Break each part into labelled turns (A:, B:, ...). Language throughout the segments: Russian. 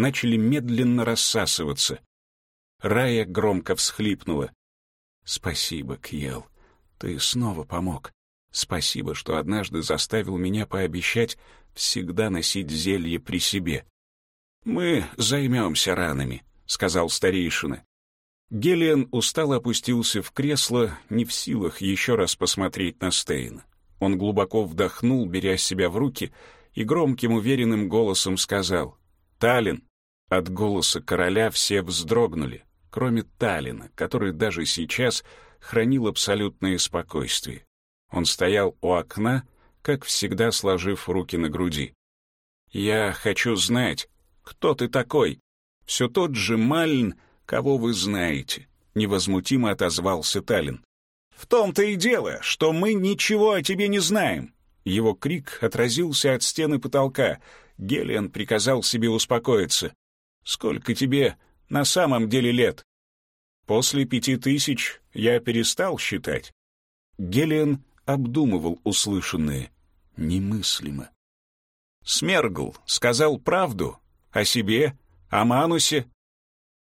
A: начали медленно рассасываться. Рая громко всхлипнула. «Спасибо, Кьел. Ты снова помог. Спасибо, что однажды заставил меня пообещать всегда носить зелье при себе. Мы займемся ранами», — сказал старейшина. Гелиан устало опустился в кресло, не в силах еще раз посмотреть на Стейна. Он глубоко вдохнул, беря себя в руки, и громким уверенным голосом сказал «Таллин». От голоса короля все вздрогнули, кроме Таллина, который даже сейчас хранил абсолютное спокойствие. Он стоял у окна, как всегда сложив руки на груди. «Я хочу знать, кто ты такой? Все тот же Мальн, кого вы знаете», — невозмутимо отозвался Таллин. «В том-то и дело, что мы ничего о тебе не знаем». Его крик отразился от стены потолка. Гелиан приказал себе успокоиться. «Сколько тебе на самом деле лет?» «После пяти тысяч я перестал считать». Гелиан обдумывал услышанное. Немыслимо. Смергл сказал правду о себе, о Манусе.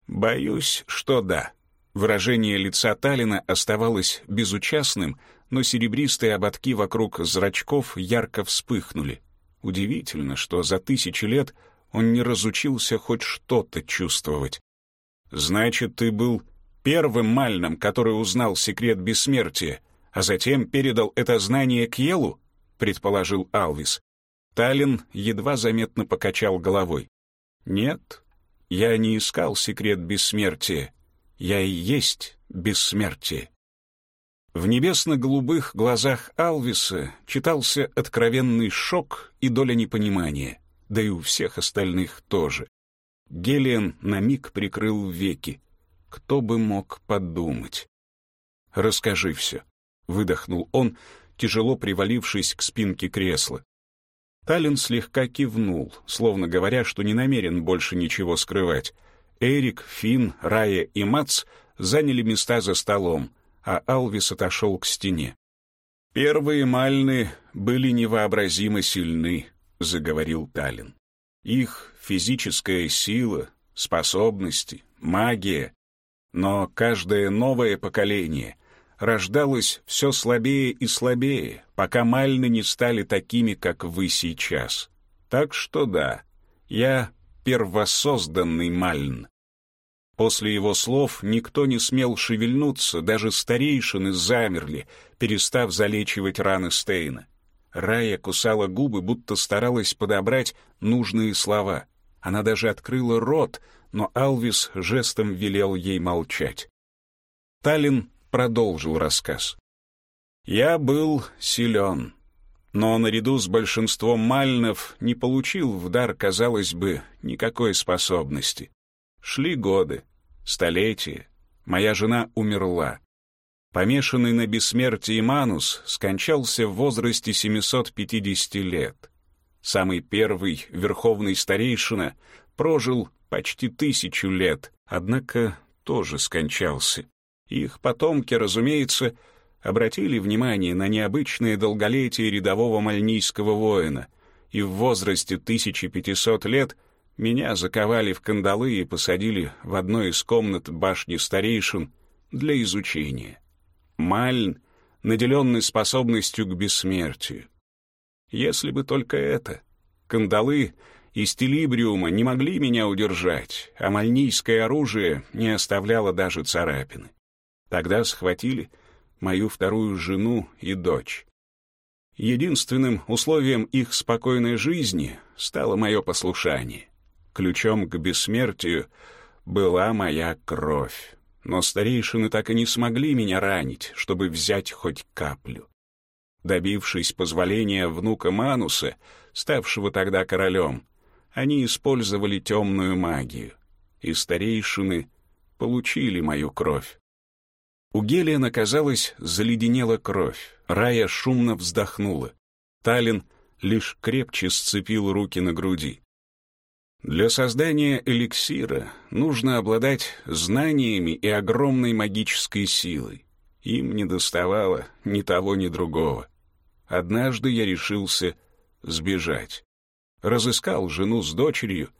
A: Боюсь, что да. Выражение лица Талина оставалось безучастным, но серебристые ободки вокруг зрачков ярко вспыхнули. Удивительно, что за тысячи лет он не разучился хоть что-то чувствовать. «Значит, ты был первым Мальном, который узнал секрет бессмертия, а затем передал это знание Кьелу?» — предположил Алвис. Таллин едва заметно покачал головой. «Нет, я не искал секрет бессмертия. Я и есть бессмертие. В небесно-голубых глазах Алвиса читался откровенный шок и доля непонимания, да и у всех остальных тоже. Гелиан на миг прикрыл веки. Кто бы мог подумать? «Расскажи все», — выдохнул он, тяжело привалившись к спинке кресла. Таллин слегка кивнул, словно говоря, что не намерен больше ничего скрывать, Эрик, Финн, Рая и Мац заняли места за столом, а Алвис отошел к стене. «Первые мальны были невообразимо сильны», — заговорил Таллин. «Их физическая сила, способности, магия. Но каждое новое поколение рождалось все слабее и слабее, пока мальны не стали такими, как вы сейчас. Так что да, я первосозданный мальн. После его слов никто не смел шевельнуться, даже старейшины замерли, перестав залечивать раны Стейна. Рая кусала губы, будто старалась подобрать нужные слова. Она даже открыла рот, но Алвис жестом велел ей молчать. Таллин продолжил рассказ. «Я был силен, но наряду с большинством мальнов не получил в дар, казалось бы, никакой способности. Шли годы, столетия. Моя жена умерла. Помешанный на бессмертии Манус скончался в возрасте 750 лет. Самый первый верховный старейшина прожил почти тысячу лет, однако тоже скончался. Их потомки, разумеется, обратили внимание на необычное долголетие рядового мальнийского воина, и в возрасте 1500 лет — меня заковали в кандалы и посадили в одной из комнат башни старейшин для изучения. Мальн, наделенный способностью к бессмертию. Если бы только это. Кандалы из телибриума не могли меня удержать, а мальнийское оружие не оставляло даже царапины. Тогда схватили мою вторую жену и дочь. Единственным условием их спокойной жизни стало мое послушание. Ключом к бессмертию была моя кровь. Но старейшины так и не смогли меня ранить, чтобы взять хоть каплю. Добившись позволения внука Мануса, ставшего тогда королем, они использовали темную магию, и старейшины получили мою кровь. У Гелиана, казалось, заледенела кровь, Рая шумно вздохнула. Талин лишь крепче сцепил руки на груди. Для создания эликсира нужно обладать знаниями и огромной магической силой. Им не доставало ни того, ни другого. Однажды я решился сбежать. Разыскал жену с дочерью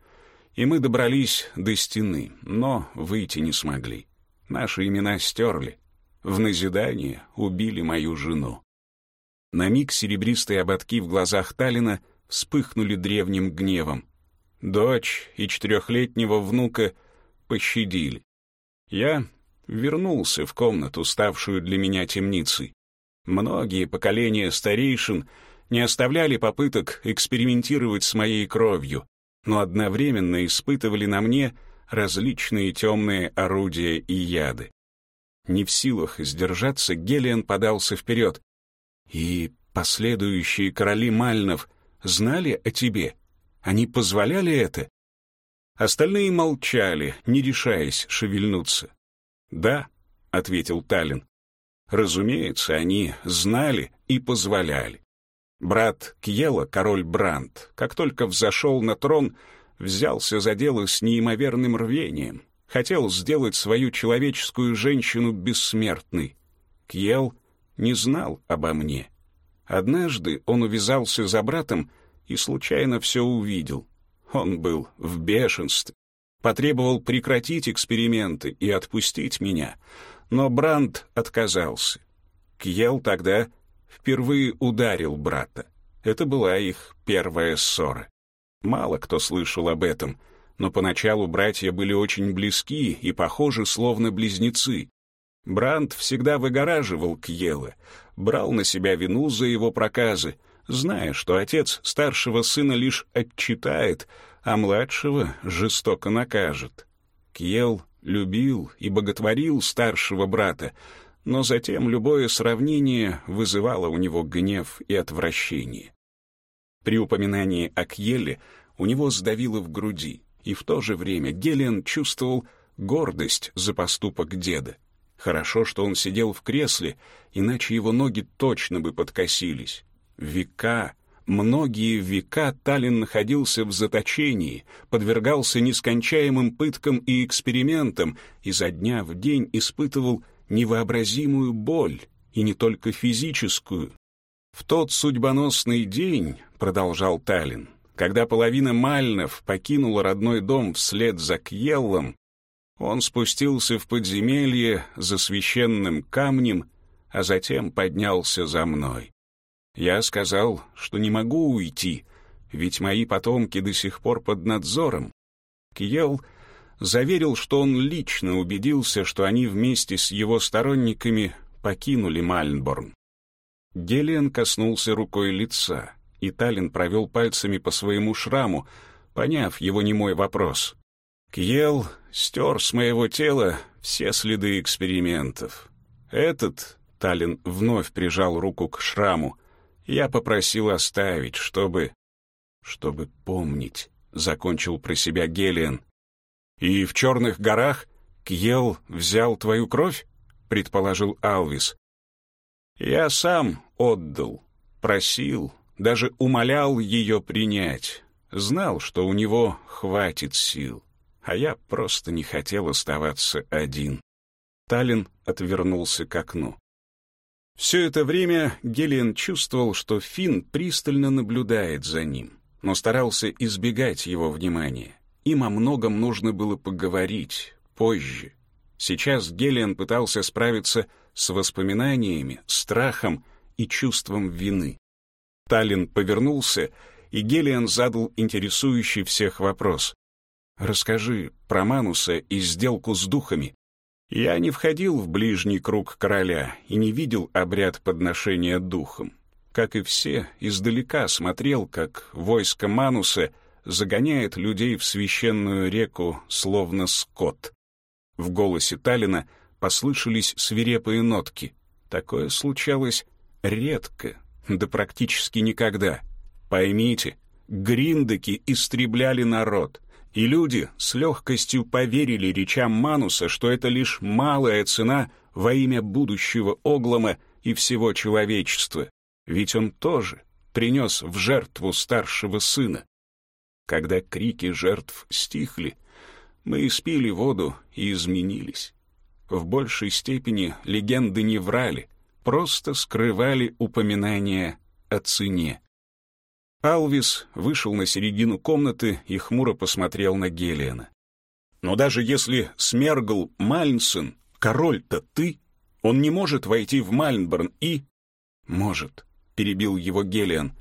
A: и мы добрались до стены, но выйти не смогли. Наши имена стерли. В назидание убили мою жену. На миг серебристые ободки в глазах Талина вспыхнули древним гневом. Дочь и четырехлетнего внука пощадили. Я вернулся в комнату, ставшую для меня темницей. Многие поколения старейшин не оставляли попыток экспериментировать с моей кровью, но одновременно испытывали на мне различные темные орудия и яды. Не в силах сдержаться, Гелиан подался вперед. «И последующие короли Мальнов знали о тебе? Они позволяли это?» Остальные молчали, не решаясь шевельнуться. «Да», — ответил Таллин. «Разумеется, они знали и позволяли. Брат Кьела, король Бранд, как только взошел на трон, взялся за дело с неимоверным рвением. Хотел сделать свою человеческую женщину бессмертной. Кьел не знал обо мне. Однажды он увязался за братом и случайно все увидел. Он был в бешенстве, потребовал прекратить эксперименты и отпустить меня, но Бранд отказался. Кьел тогда впервые ударил брата. Это была их первая ссора. Мало кто слышал об этом, но поначалу братья были очень близки и похожи словно близнецы. Бранд всегда выгораживал Кьела, брал на себя вину за его проказы, зная, что отец старшего сына лишь отчитает, а младшего жестоко накажет. Кьел любил и боготворил старшего брата, но затем любое сравнение вызывало у него гнев и отвращение. При упоминании о Кьеле у него сдавило в груди, и в то же время Гелиан чувствовал гордость за поступок деда. Хорошо, что он сидел в кресле, иначе его ноги точно бы подкосились. Века, многие века Таллин находился в заточении, подвергался нескончаемым пыткам и экспериментам, и за дня в день испытывал невообразимую боль, и не только физическую. В тот судьбоносный день, продолжал Таллин, когда половина Мальнов покинула родной дом вслед за Кьеллом, он спустился в подземелье за священным камнем, а затем поднялся за мной. Я сказал, что не могу уйти, ведь мои потомки до сих пор под надзором. Кьел заверил, что он лично убедился, что они вместе с его сторонниками покинули Мальнборн. Гелиан коснулся рукой лица, и Таллин провел пальцами по своему шраму, поняв его немой вопрос. «Кьел стер с моего тела все следы экспериментов. Этот...» — Таллин вновь прижал руку к шраму. «Я попросил оставить, чтобы...» «Чтобы помнить», — закончил про себя Гелиан. «И в Черных горах Кьел взял твою кровь?» — предположил Алвис. «Я сам отдал, просил, даже умолял ее принять. Знал, что у него хватит сил, а я просто не хотел оставаться один». Таллин отвернулся к окну. Все это время Гелиан чувствовал, что Финн пристально наблюдает за ним, но старался избегать его внимания. Им о многом нужно было поговорить позже. Сейчас Гелиан пытался справиться с воспоминаниями, страхом и чувством вины. Таллин повернулся, и Гелиан задал интересующий всех вопрос. «Расскажи про Мануса и сделку с духами». Я не входил в ближний круг короля и не видел обряд подношения духом. Как и все, издалека смотрел, как войско Мануса загоняет людей в священную реку, словно скот. В голосе Талина послышались свирепые нотки. Такое случалось редко, да практически никогда. Поймите, гриндеки истребляли народ, и люди с легкостью поверили речам Мануса, что это лишь малая цена во имя будущего Оглома и всего человечества, ведь он тоже принес в жертву старшего сына. Когда крики жертв стихли, мы испили воду и изменились. В большей степени легенды не врали, просто скрывали упоминания о цене. Алвис вышел на середину комнаты и хмуро посмотрел на Гелиана. «Но даже если Смергл Мальнсен, король-то ты, он не может войти в Мальнборн и...» «Может», — перебил его Гелиан.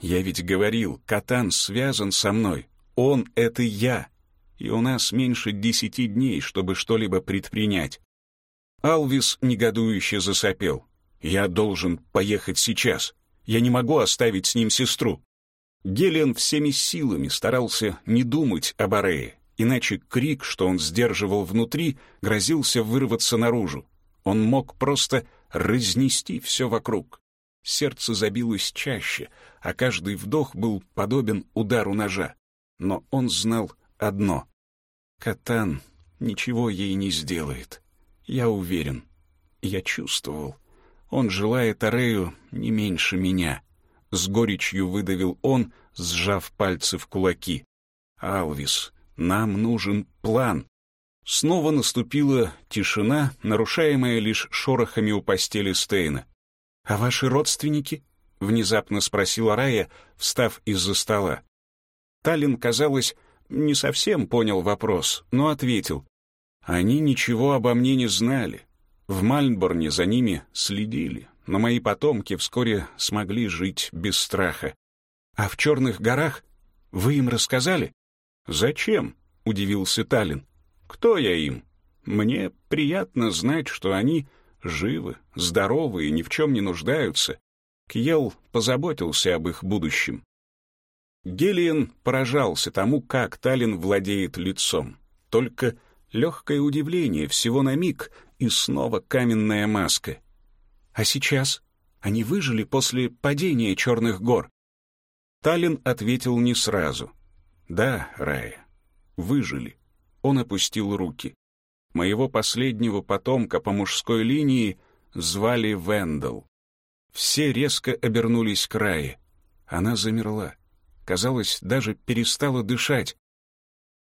A: «Я ведь говорил, Катан связан со мной. Он — это я. И у нас меньше десяти дней, чтобы что-либо предпринять». Алвис негодующе засопел. «Я должен поехать сейчас. Я не могу оставить с ним сестру». Гелиан всеми силами старался не думать об Арее, иначе крик, что он сдерживал внутри, грозился вырваться наружу. Он мог просто разнести все вокруг. Сердце забилось чаще, а каждый вдох был подобен удару ножа. Но он знал одно — Катан ничего ей не сделает. Я уверен. Я чувствовал. Он желает Арею не меньше меня — с горечью выдавил он, сжав пальцы в кулаки. «Алвис, нам нужен план». Снова наступила тишина, нарушаемая лишь шорохами у постели Стейна. «А ваши родственники?» — внезапно спросила Рая, встав из-за стола. Таллин, казалось, не совсем понял вопрос, но ответил. «Они ничего обо мне не знали. В Мальнборне за ними следили но мои потомки вскоре смогли жить без страха. А в Черных горах вы им рассказали? Зачем? удивился Талин. Кто я им? Мне приятно знать, что они живы, здоровы и ни в чем не нуждаются. Кьел позаботился об их будущем. Гелиен поражался тому, как Талин владеет лицом. Только легкое удивление всего на миг и снова каменная маска — а сейчас? Они выжили после падения Черных гор? Таллин ответил не сразу. Да, Рая, выжили. Он опустил руки. Моего последнего потомка по мужской линии звали Вендел. Все резко обернулись к Рае. Она замерла. Казалось, даже перестала дышать.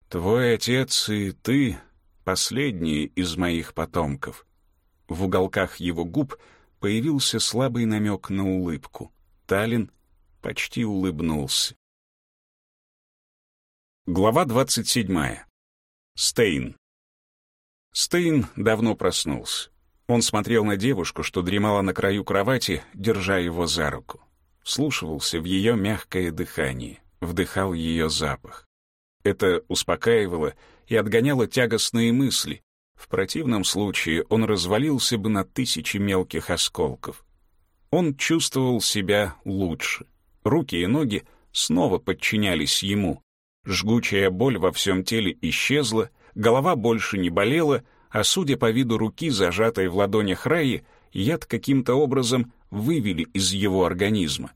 A: «Твой отец и ты — последние из моих потомков». В уголках его губ — появился слабый намек на улыбку. Талин почти улыбнулся. Глава 27. Стейн. Стейн давно проснулся. Он смотрел на девушку, что дремала на краю кровати, держа его за руку. Слушивался в ее мягкое дыхание, вдыхал ее запах. Это успокаивало и отгоняло тягостные мысли, в противном случае он развалился бы на тысячи мелких осколков. Он чувствовал себя лучше. Руки и ноги снова подчинялись ему. Жгучая боль во всем теле исчезла, голова больше не болела, а судя по виду руки, зажатой в ладонях Раи, яд каким-то образом вывели из его организма.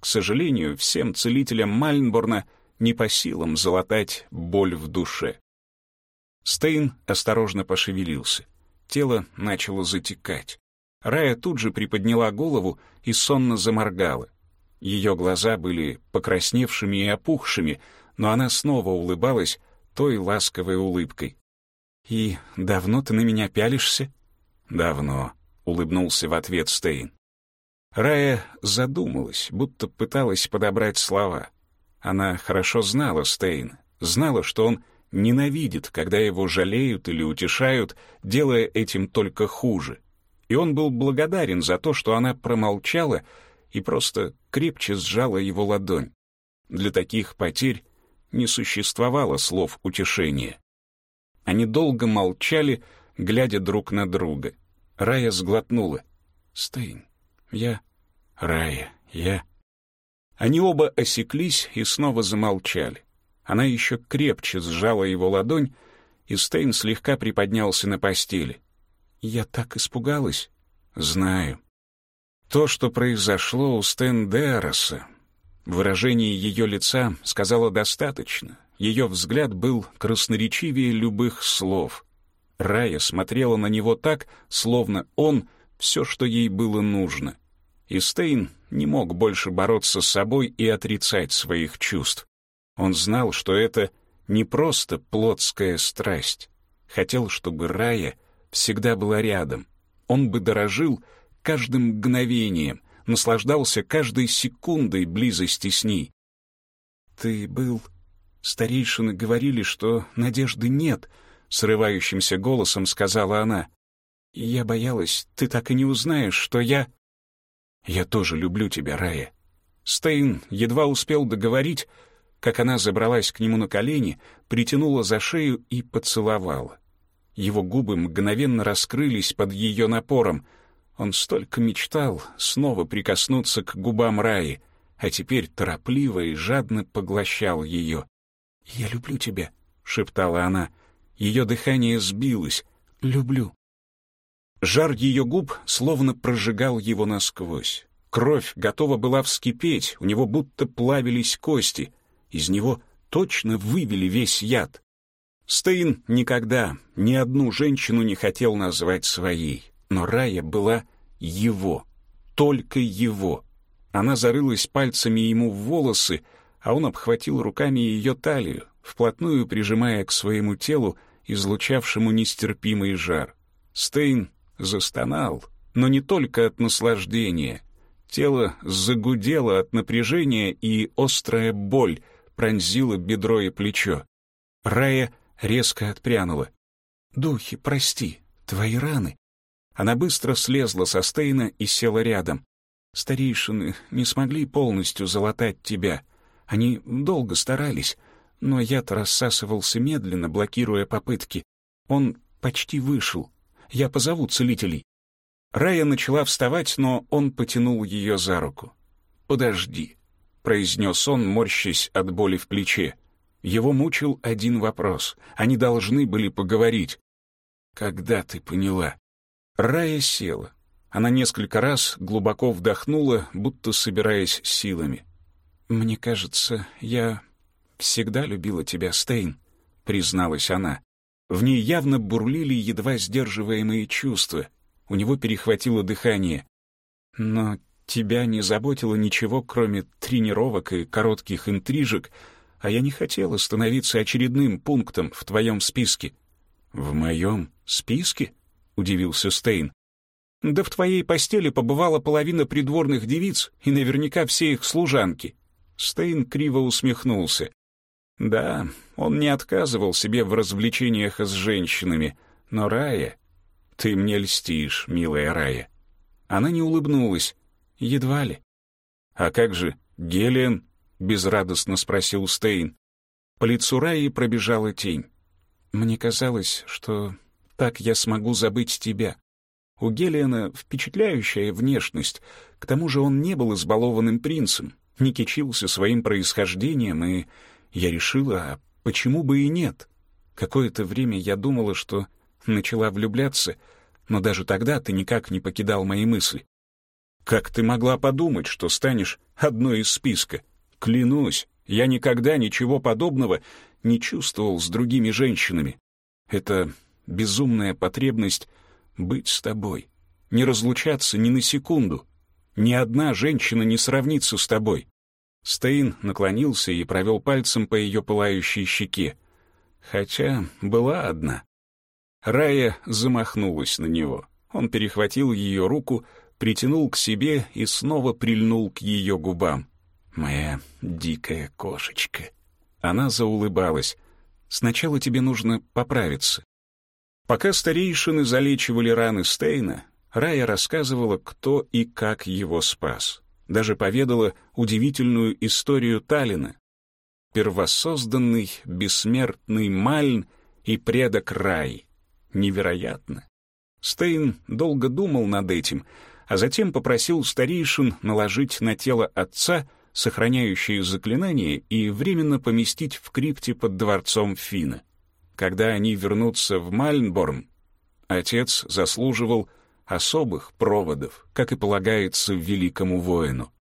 A: К сожалению, всем целителям Мальнборна не по силам залатать боль в душе. Стейн осторожно пошевелился. Тело начало затекать. Рая тут же приподняла голову и сонно заморгала. Ее глаза были покрасневшими и опухшими, но она снова улыбалась той ласковой улыбкой. «И давно ты на меня пялишься?» «Давно», — улыбнулся в ответ Стейн. Рая задумалась, будто пыталась подобрать слова. Она хорошо знала Стейна, знала, что он ненавидит, когда его жалеют или утешают, делая этим только хуже. И он был благодарен за то, что она промолчала и просто крепче сжала его ладонь. Для таких потерь не существовало слов утешения. Они долго молчали, глядя друг на друга. Рая сглотнула. «Стейн, я...» «Рая, я...» Они оба осеклись и снова замолчали. Она еще крепче сжала его ладонь, и Стейн слегка приподнялся на постели. «Я так испугалась». «Знаю». То, что произошло у Стэн Дероса, выражение ее лица сказала достаточно. Ее взгляд был красноречивее любых слов. Рая смотрела на него так, словно он — все, что ей было нужно. И Стейн не мог больше бороться с собой и отрицать своих чувств. Он знал, что это не просто плотская страсть. Хотел, чтобы Рая всегда была рядом. Он бы дорожил каждым мгновением, наслаждался каждой секундой близости с ней. Ты был... Старейшины говорили, что надежды нет, — срывающимся голосом сказала она. Я боялась, ты так и не узнаешь, что я... Я тоже люблю тебя, Рая. Стейн едва успел договорить, как она забралась к нему на колени, притянула за шею и поцеловала. Его губы мгновенно раскрылись под ее напором. Он столько мечтал снова прикоснуться к губам Раи, а теперь торопливо и жадно поглощал ее. «Я люблю тебя», — шептала она. Ее дыхание сбилось. «Люблю». Жар ее губ словно прожигал его насквозь. Кровь готова была вскипеть, у него будто плавились кости. Из него точно вывели весь яд. Стейн никогда ни одну женщину не хотел назвать своей, но Рая была его, только его. Она зарылась пальцами ему в волосы, а он обхватил руками ее талию, вплотную прижимая к своему телу, излучавшему нестерпимый жар. Стейн застонал, но не только от наслаждения. Тело загудело от напряжения, и острая боль пронзила бедро и плечо. Рая резко отпрянула. «Духи, прости, твои раны». Она быстро слезла со Стейна и села рядом. «Старейшины не смогли полностью залатать тебя. Они долго старались, но яд рассасывался медленно, блокируя попытки. Он почти вышел. Я позову целителей». Рая начала вставать, но он потянул ее за руку. «Подожди», — произнес он, морщась от боли в плече. Его мучил один вопрос. Они должны были поговорить. «Когда ты поняла?» Рая села. Она несколько раз глубоко вдохнула, будто собираясь силами. «Мне кажется, я всегда любила тебя, Стейн», — призналась она. В ней явно бурлили едва сдерживаемые чувства. У него перехватило дыхание. «Но тебя не заботило ничего, кроме тренировок и коротких интрижек, а я не хотела становиться очередным пунктом в твоем списке». «В моем списке?» — удивился Стейн. «Да в твоей постели побывала половина придворных девиц и наверняка все их служанки». Стейн криво усмехнулся. Да, он не отказывал себе в развлечениях с женщинами, но Рая... Ты мне льстишь, милая Рая. Она не улыбнулась. Едва ли. А как же Гелиан? Безрадостно спросил Стейн. По лицу Раи пробежала тень. Мне казалось, что так я смогу забыть тебя. У Гелиана впечатляющая внешность, к тому же он не был избалованным принцем, не кичился своим происхождением и я решила, а почему бы и нет? Какое-то время я думала, что начала влюбляться, но даже тогда ты никак не покидал мои мысли. Как ты могла подумать, что станешь одной из списка? Клянусь, я никогда ничего подобного не чувствовал с другими женщинами. Это безумная потребность быть с тобой, не разлучаться ни на секунду. Ни одна женщина не сравнится с тобой. Стейн наклонился и провел пальцем по ее пылающей щеке. Хотя была одна. Рая замахнулась на него. Он перехватил ее руку, притянул к себе и снова прильнул к ее губам. «Моя дикая кошечка». Она заулыбалась. «Сначала тебе нужно поправиться». Пока старейшины залечивали раны Стейна, Рая рассказывала, кто и как его спас даже поведала удивительную историю Таллина. Первосозданный, бессмертный Мальн и предок Рай. Невероятно. Стейн долго думал над этим, а затем попросил старейшин наложить на тело отца сохраняющие заклинания и временно поместить в крипте под дворцом Фина. Когда они вернутся в Мальнборн, отец заслуживал особых проводов, как и полагается великому воину.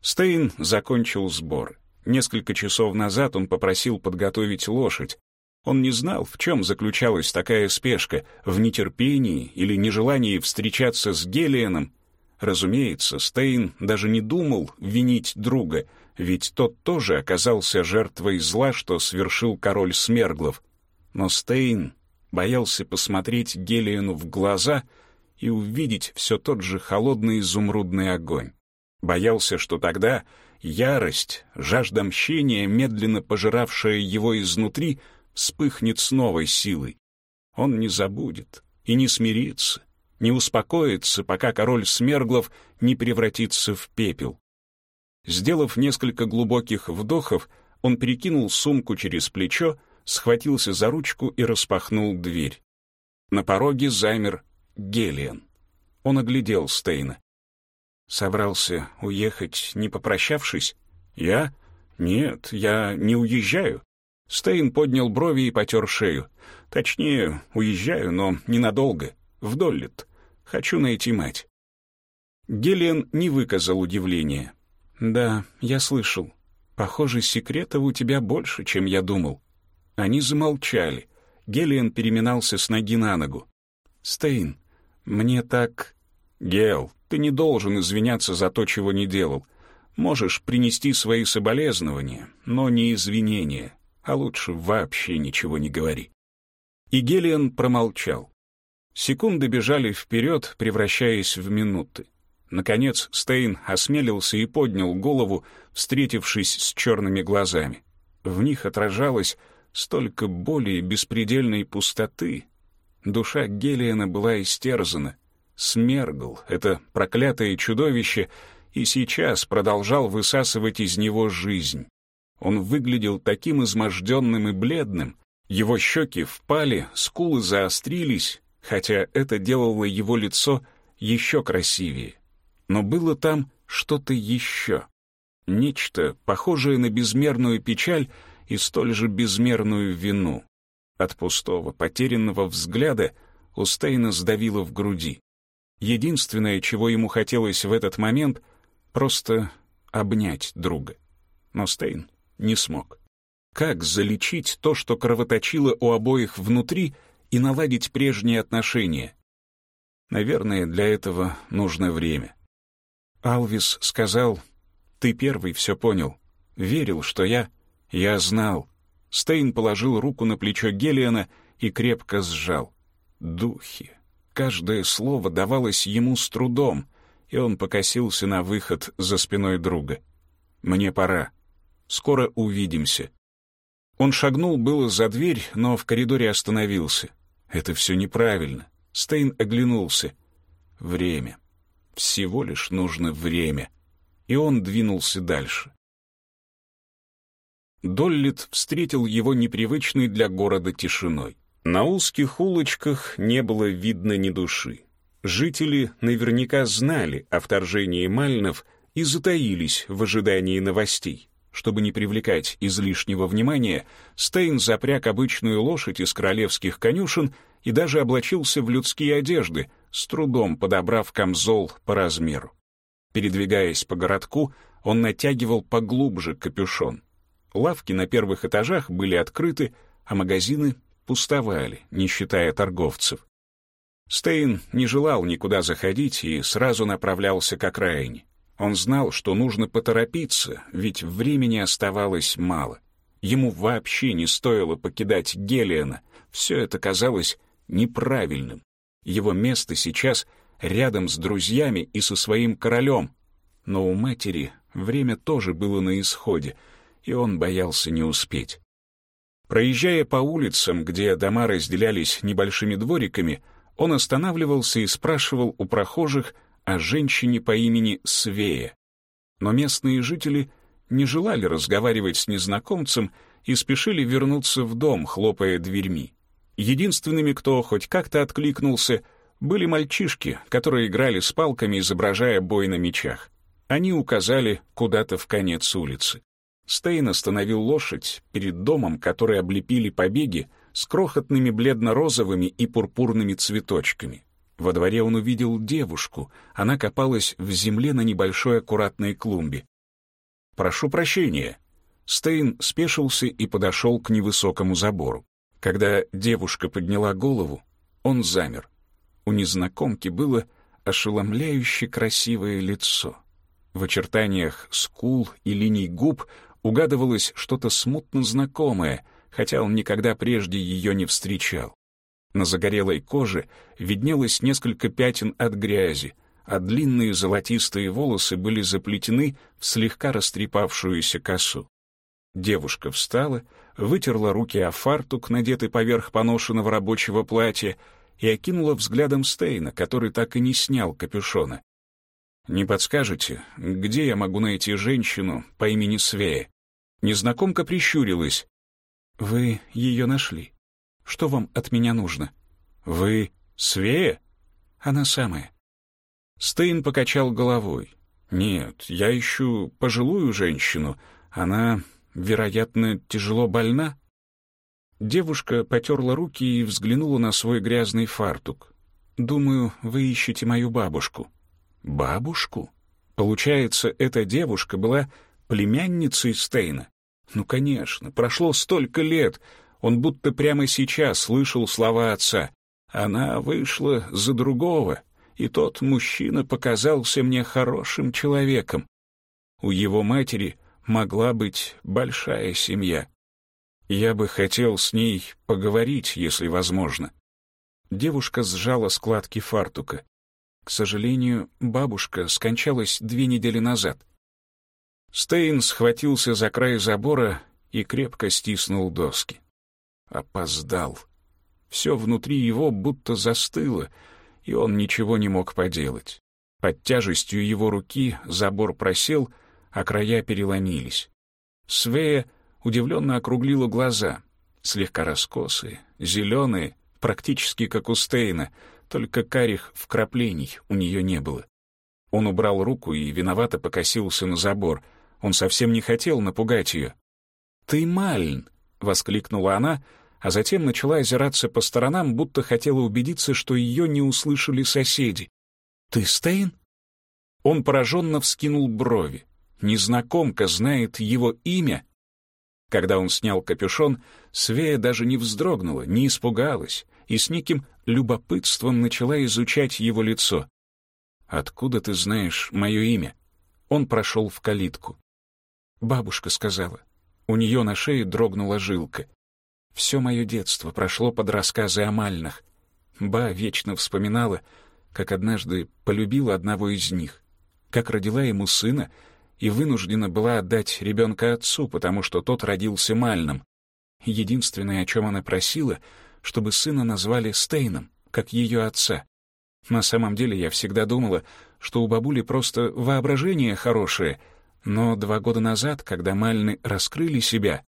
A: Стейн закончил сбор. Несколько часов назад он попросил подготовить лошадь. Он не знал, в чем заключалась такая спешка, в нетерпении или нежелании встречаться с Гелианом. Разумеется, Стейн даже не думал винить друга, ведь тот тоже оказался жертвой зла, что свершил король Смерглов. Но Стейн боялся посмотреть Гелиану в глаза — и увидеть все тот же холодный изумрудный огонь. Боялся, что тогда Ярость, жажда мщения, медленно пожиравшая его изнутри, вспыхнет с новой силой. Он не забудет и не смирится, не успокоится, пока король Смерглов не превратится в пепел. Сделав несколько глубоких вдохов, он перекинул сумку через плечо, схватился за ручку и распахнул дверь. На пороге замер Гелиан. Он оглядел Стейна. Собрался уехать, не попрощавшись? Я? Нет, я не уезжаю. Стейн поднял брови и потер шею. Точнее, уезжаю, но ненадолго. В Доллит. Хочу найти мать. Гелиан не выказал удивления. «Да, я слышал. Похоже, секретов у тебя больше, чем я думал». Они замолчали. Гелиан переминался с ноги на ногу. «Стейн, мне так...» «Гел, ты не должен извиняться за то, чего не делал. Можешь принести свои соболезнования, но не извинения, а лучше вообще ничего не говори». И Гелиан промолчал. Секунды бежали вперед, превращаясь в минуты. Наконец Стейн осмелился и поднял голову, встретившись с черными глазами. В них отражалось столько боли и беспредельной пустоты. Душа Гелиана была истерзана. Смергл, это проклятое чудовище, и сейчас продолжал высасывать из него жизнь. Он выглядел таким изможденным и бледным, его щеки впали, скулы заострились, хотя это делало его лицо еще красивее. Но было там что-то еще. Нечто, похожее на безмерную печаль и столь же безмерную вину. От пустого, потерянного взгляда у Стейна сдавило в груди. Единственное, чего ему хотелось в этот момент, просто обнять друга. Но Стейн не смог. Как залечить то, что кровоточило у обоих внутри, и наладить прежние отношения? Наверное, для этого нужно время. Алвис сказал, «Ты первый все понял. Верил, что я...» «Я знал». Стейн положил руку на плечо Гелиана и крепко сжал. «Духи». Каждое слово давалось ему с трудом, и он покосился на выход за спиной друга. «Мне пора. Скоро увидимся». Он шагнул было за дверь, но в коридоре остановился. Это все неправильно. Стейн оглянулся. Время. Всего лишь нужно время. И он двинулся дальше. Доллит встретил его непривычной для города тишиной. На узких улочках не было видно ни души. Жители наверняка знали о вторжении мальнов и затаились в ожидании новостей. Чтобы не привлекать излишнего внимания, Стейн запряг обычную лошадь из королевских конюшен и даже облачился в людские одежды, с трудом подобрав камзол по размеру. Передвигаясь по городку, он натягивал поглубже капюшон. Лавки на первых этажах были открыты, а магазины пустовали, не считая торговцев. Стейн не желал никуда заходить и сразу направлялся к окраине. Он знал, что нужно поторопиться, ведь времени оставалось мало. Ему вообще не стоило покидать Гелиана, все это казалось неправильным. Его место сейчас рядом с друзьями и со своим королем. Но у матери время тоже было на исходе, и он боялся не успеть. Проезжая по улицам, где дома разделялись небольшими двориками, он останавливался и спрашивал у прохожих о женщине по имени Свея. Но местные жители не желали разговаривать с незнакомцем и спешили вернуться в дом, хлопая дверьми. Единственными, кто хоть как-то откликнулся, были мальчишки, которые играли с палками, изображая бой на мечах. Они указали куда-то в конец улицы. Стейн остановил лошадь перед домом, который облепили побеги с крохотными бледно-розовыми и пурпурными цветочками. Во дворе он увидел девушку, она копалась в земле на небольшой аккуратной клумбе. «Прошу прощения». Стейн спешился и подошел к невысокому забору. Когда девушка подняла голову, он замер. У незнакомки было ошеломляюще красивое лицо. В очертаниях скул и линий губ угадывалось что-то смутно знакомое, хотя он никогда прежде ее не встречал. На загорелой коже виднелось несколько пятен от грязи, а длинные золотистые волосы были заплетены в слегка растрепавшуюся косу. Девушка встала, вытерла руки о фартук, надетый поверх поношенного рабочего платья, и окинула взглядом Стейна, который так и не снял капюшона. «Не подскажете, где я могу найти женщину по имени Свея?» Незнакомка прищурилась. «Вы ее нашли. Что вам от меня нужно?» «Вы Свея?» «Она самая». Стейн покачал головой. «Нет, я ищу пожилую женщину. Она, вероятно, тяжело больна?» Девушка потерла руки и взглянула на свой грязный фартук. «Думаю, вы ищете мою бабушку». «Бабушку?» Получается, эта девушка была племянницей Стейна? Ну, конечно, прошло столько лет. Он будто прямо сейчас слышал слова отца. Она вышла за другого, и тот мужчина показался мне хорошим человеком. У его матери могла быть большая семья. Я бы хотел с ней поговорить, если возможно. Девушка сжала складки фартука. К сожалению, бабушка скончалась две недели назад. Стейн схватился за край забора и крепко стиснул доски. Опоздал. Все внутри его будто застыло, и он ничего не мог поделать. Под тяжестью его руки забор просел, а края переломились. Свея удивленно округлила глаза, слегка раскосые, зеленые, практически как у Стейна, только карих вкраплений у нее не было. Он убрал руку и виновато покосился на забор. Он совсем не хотел напугать ее. «Ты Мальн!» — воскликнула она, а затем начала озираться по сторонам, будто хотела убедиться, что ее не услышали соседи. «Ты Стейн?» Он пораженно вскинул брови. Незнакомка знает его имя когда он снял капюшон, Свея даже не вздрогнула, не испугалась и с неким любопытством начала изучать его лицо. «Откуда ты знаешь мое имя?» Он прошел в калитку. Бабушка сказала. У нее на шее дрогнула жилка. Все мое детство прошло под рассказы о Мальнах. Ба вечно вспоминала, как однажды полюбила одного из них, как родила ему сына — и вынуждена была отдать ребенка отцу, потому что тот родился мальным. Единственное, о чем она просила, чтобы сына назвали Стейном, как ее отца. На самом деле я всегда думала, что у бабули просто воображение хорошее, но два года назад, когда Мальны раскрыли себя...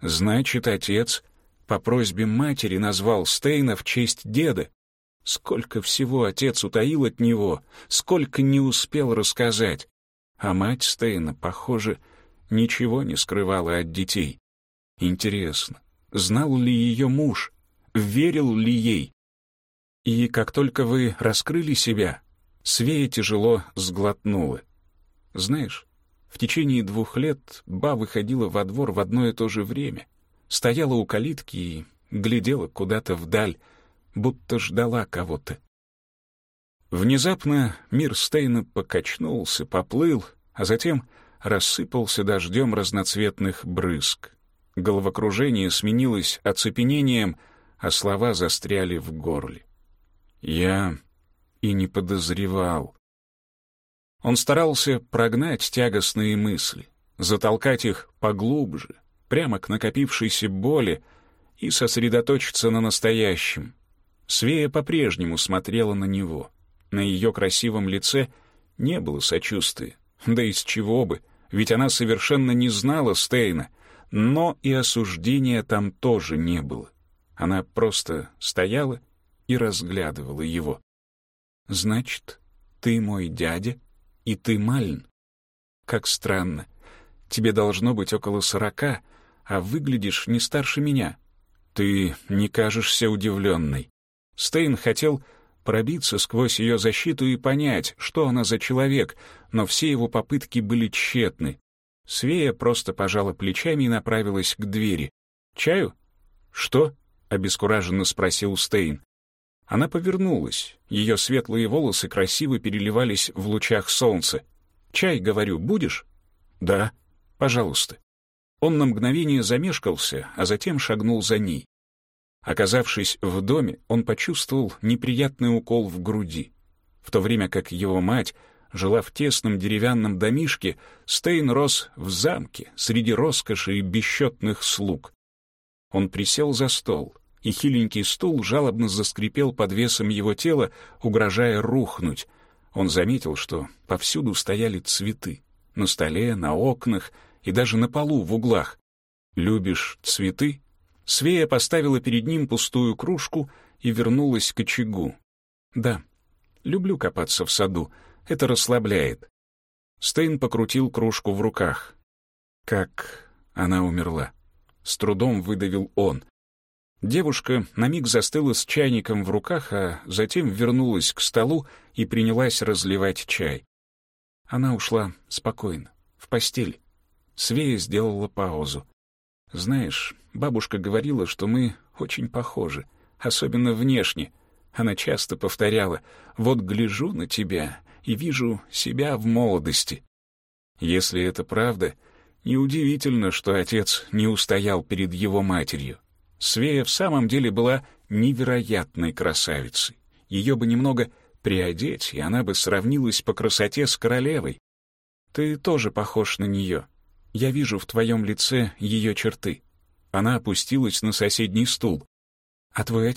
A: Значит, отец по просьбе матери назвал Стейна в честь деда. Сколько всего отец утаил от него, сколько не успел рассказать. А мать Стейна, похоже, ничего не скрывала от детей. Интересно, знал ли ее муж, верил ли ей? И как только вы раскрыли себя, Свея тяжело сглотнула. Знаешь, в течение двух лет Ба выходила во двор в одно и то же время, стояла у калитки и глядела куда-то вдаль, будто ждала кого-то. Внезапно мир Стейна покачнулся, поплыл, а затем рассыпался дождем разноцветных брызг. Головокружение сменилось оцепенением, а слова застряли в горле. Я и не подозревал. Он старался прогнать тягостные мысли, затолкать их поглубже, прямо к накопившейся боли и сосредоточиться на настоящем. Свея по-прежнему смотрела на него — на ее красивом лице не было сочувствия. Да из чего бы, ведь она совершенно не знала Стейна, но и осуждения там тоже не было. Она просто стояла и разглядывала его. «Значит, ты мой дядя, и ты Мальн? Как странно. Тебе должно быть около сорока, а выглядишь не старше меня. Ты не кажешься удивленной». Стейн хотел пробиться сквозь ее защиту и понять, что она за человек, но все его попытки были тщетны. Свея просто пожала плечами и направилась к двери. «Чаю?» «Что?» — обескураженно спросил Стейн. Она повернулась. Ее светлые волосы красиво переливались в лучах солнца. «Чай, говорю, будешь?» «Да, пожалуйста». Он на мгновение замешкался, а затем шагнул за ней. Оказавшись в доме, он почувствовал неприятный укол в груди. В то время как его мать жила в тесном деревянном домишке, Стейн рос в замке среди роскоши и бесчетных слуг. Он присел за стол, и хиленький стул жалобно заскрипел под весом его тела, угрожая рухнуть. Он заметил, что повсюду стояли цветы. На столе, на окнах и даже на полу в углах. «Любишь цветы?» Свея поставила перед ним пустую кружку и вернулась к очагу. «Да, люблю копаться в саду. Это расслабляет». Стейн покрутил кружку в руках. Как она умерла. С трудом выдавил он. Девушка на миг застыла с чайником в руках, а затем вернулась к столу и принялась разливать чай. Она ушла спокойно, в постель. Свея сделала паузу. Знаешь, бабушка говорила, что мы очень похожи, особенно внешне. Она часто повторяла, вот гляжу на тебя и вижу себя в молодости. Если это правда, неудивительно, что отец не устоял перед его матерью. Свея в самом деле была невероятной красавицей. Ее бы немного приодеть, и она бы сравнилась по красоте с королевой. Ты тоже похож на нее. Я вижу в твоем лице ее черты. Она опустилась на соседний стул. А твой отец